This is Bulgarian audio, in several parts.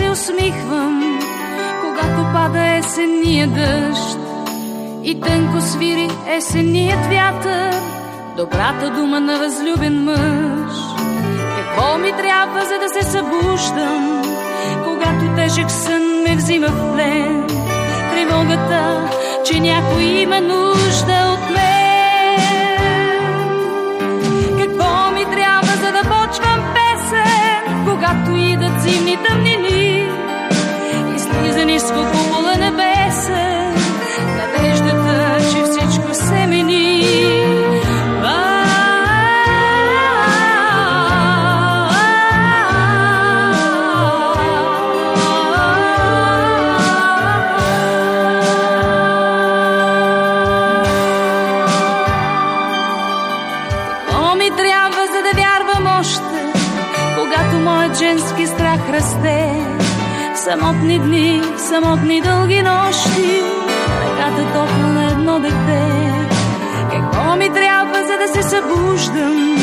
се усмихвам, когато пада есенния дъжд и тънко свири есенният вятър, добрата дума на възлюбен мъж. Какво ми трябва, за да се събуждам, когато тежък сън ме взима в плен? Тревогата, че някой има нужда моят женски страх расте? В самотни дни, в самотни дълги нощи, ръката топла на едно дете. Какво ми трябва, за да се събуждам,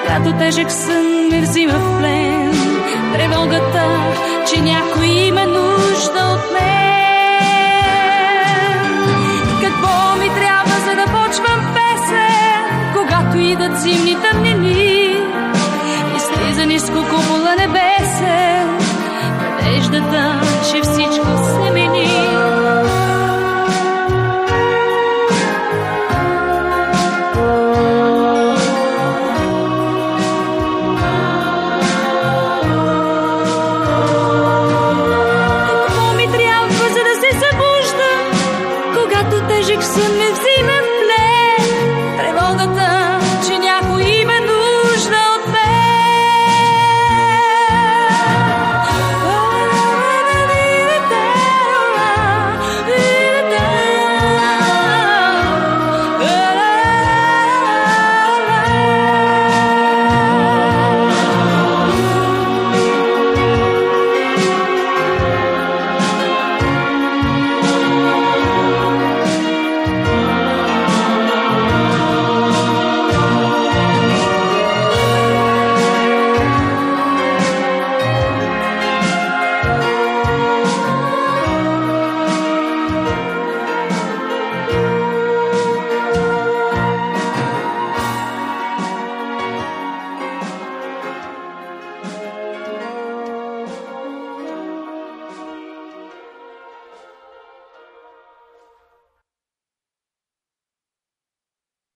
когато тежък сън ме взима в плен? Тревогата, че някой има нужда от надеждата, че всичко се мини. Какво ми трябва, за да се събужда. когато тежък сън ме взима